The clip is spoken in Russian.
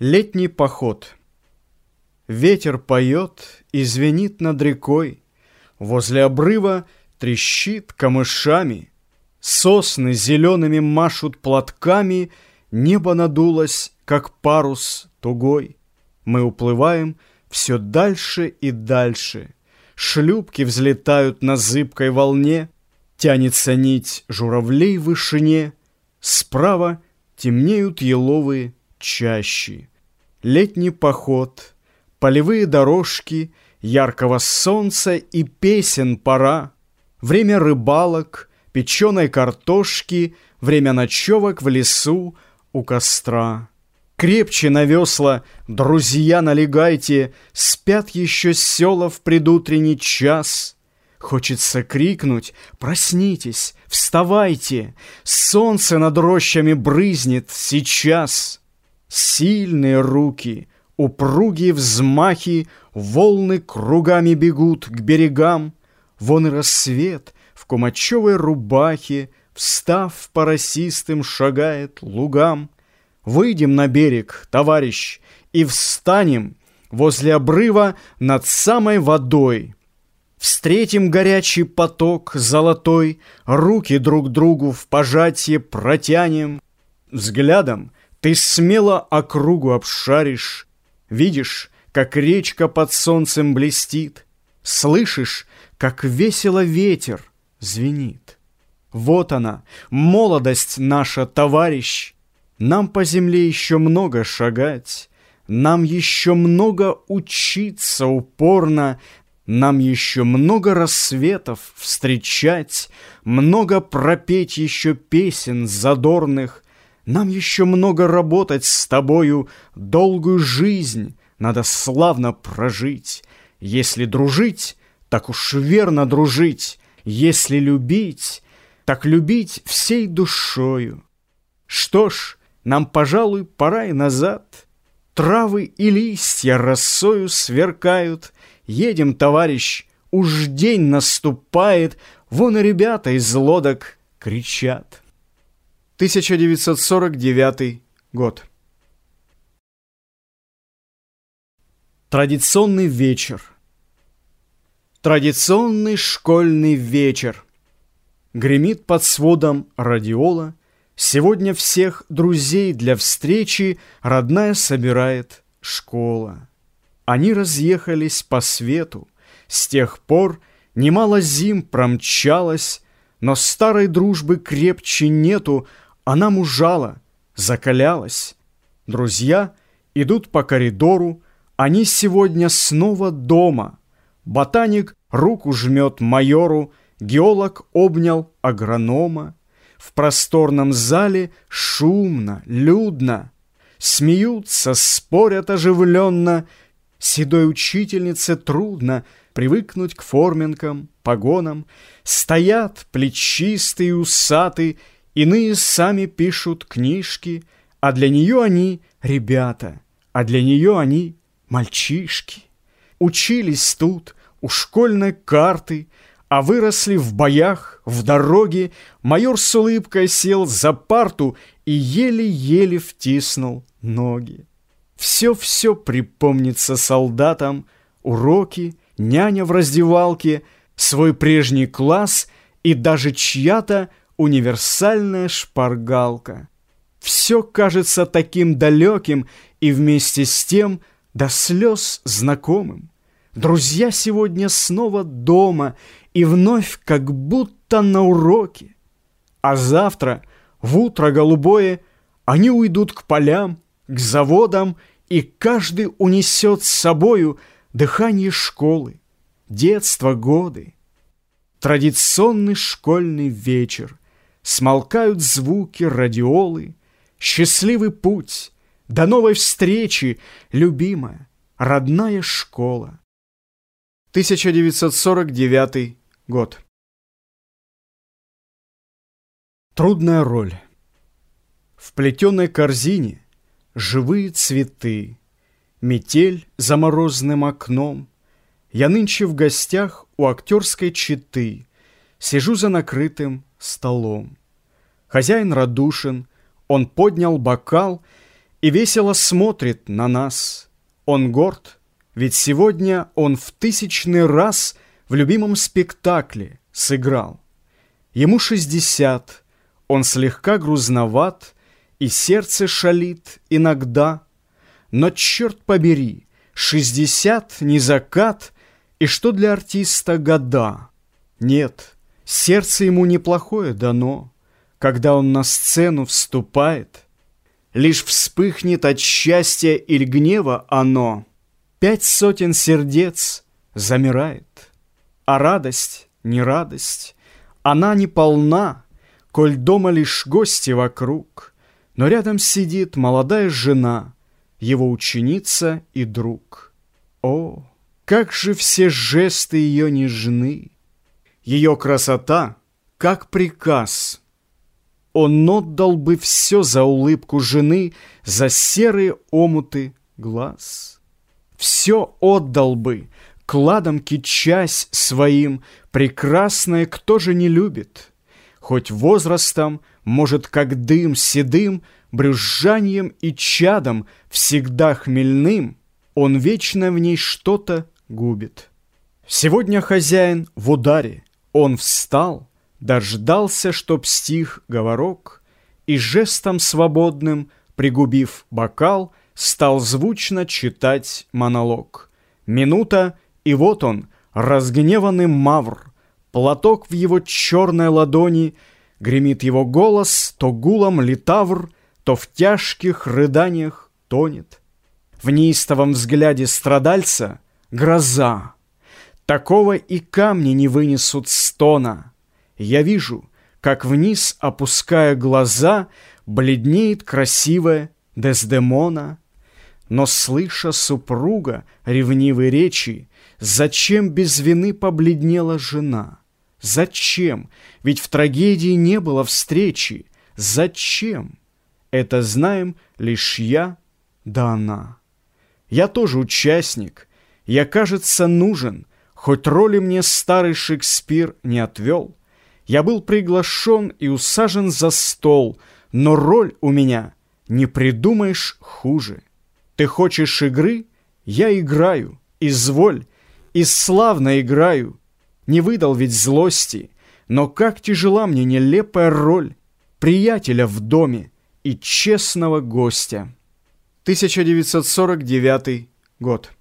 Летний поход. Ветер поет и звенит над рекой, Возле обрыва трещит камышами, Сосны зелеными машут платками, Небо надулось, как парус тугой. Мы уплываем все дальше и дальше. Шлюпки взлетают на зыбкой волне, Тянется нить журавлей в вышине, Справа темнеют еловые чащи. Летний поход, полевые дорожки, Яркого солнца и песен пора, Время рыбалок, печеной картошки, Время ночевок в лесу у костра. Крепче на весла, друзья, налегайте, Спят еще села в предутренний час. Хочется крикнуть «Проснитесь, вставайте! Солнце над рощами брызнет сейчас!» Сильные руки, упругие взмахи, Волны кругами бегут к берегам. Вон и рассвет в кумачевой рубахе, Встав по росистым, шагает лугам. Выйдем на берег, товарищ, и встанем Возле обрыва над самой водой. Встретим горячий поток золотой, Руки друг другу в пожатие протянем. Взглядом ты смело округу обшаришь, Видишь, как речка под солнцем блестит, Слышишь, как весело ветер звенит. Вот она, молодость наша, товарищ, Нам по земле еще много шагать, Нам еще много учиться упорно, Нам еще много рассветов встречать, Много пропеть еще песен задорных, нам еще много работать с тобою, долгую жизнь надо славно прожить. Если дружить, так уж верно дружить, если любить, так любить всей душою. Что ж, нам, пожалуй, пора и назад. Травы и листья росою сверкают. Едем, товарищ, уж день наступает, Вон и ребята из лодок кричат. 1949 год. Традиционный вечер. Традиционный школьный вечер. Гремит под сводом радиола. Сегодня всех друзей для встречи родная собирает школа. Они разъехались по свету. С тех пор немало зим промчалось, но старой дружбы крепче нету, она мужала, закалялась. Друзья идут по коридору, они сегодня снова дома. Ботаник руку жмет майору, геолог обнял агронома. В просторном зале шумно, людно. Смеются, спорят оживленно. Седой учительнице трудно привыкнуть к форменкам, погонам. Стоят плечистые усатые Иные сами пишут книжки, а для нее они ребята, а для нее они мальчишки. Учились тут у школьной карты, а выросли в боях, в дороге. Майор с улыбкой сел за парту и еле-еле втиснул ноги. Все-все припомнится солдатам, уроки, няня в раздевалке, свой прежний класс и даже чья-то универсальная шпаргалка. Все кажется таким далеким и вместе с тем до слез знакомым. Друзья сегодня снова дома и вновь как будто на уроке. А завтра, в утро голубое, они уйдут к полям, к заводам, и каждый унесет с собою дыхание школы, детство, годы. Традиционный школьный вечер — Смолкают звуки радиолы, Счастливый путь, до новой встречи, Любимая, родная школа. 1949 год. Трудная роль. В плетеной корзине живые цветы, Метель за морозным окном. Я нынче в гостях у актерской четы, Сижу за накрытым столом. Хозяин радушен, он поднял бокал И весело смотрит на нас. Он горд, ведь сегодня он в тысячный раз В любимом спектакле сыграл. Ему шестьдесят, он слегка грузноват, И сердце шалит иногда. Но, черт побери, шестьдесят не закат, И что для артиста года? Нет, сердце ему неплохое дано, Когда он на сцену вступает — Лишь вспыхнет от счастья или гнева оно, Пять сотен сердец замирает. А радость, не радость, она не полна, Коль дома лишь гости вокруг, Но рядом сидит молодая жена, Его ученица и друг. О, как же все жесты ее нежны! Ее красота, как приказ — он отдал бы все за улыбку жены, за серые омуты глаз. Все отдал бы, кладом кичась своим, прекрасное кто же не любит? Хоть возрастом, может, как дым седым, брюзжанием и чадом, всегда хмельным, он вечно в ней что-то губит. Сегодня хозяин в ударе, он встал, Дождался, чтоб стих говорок, И жестом свободным, пригубив бокал, Стал звучно читать монолог. Минута, и вот он, разгневанный мавр, Платок в его черной ладони, Гремит его голос, то гулом литавр, То в тяжких рыданиях тонет. В неистовом взгляде страдальца гроза. Такого и камни не вынесут стона — я вижу, как вниз, опуская глаза, Бледнеет красивая Дездемона. Но, слыша супруга ревнивой речи, Зачем без вины побледнела жена? Зачем? Ведь в трагедии не было встречи. Зачем? Это знаем лишь я да она. Я тоже участник. Я, кажется, нужен, Хоть роли мне старый Шекспир не отвел. Я был приглашен и усажен за стол, но роль у меня не придумаешь хуже. Ты хочешь игры? Я играю, изволь, и славно играю. Не выдал ведь злости, но как тяжела мне нелепая роль приятеля в доме и честного гостя. 1949 год.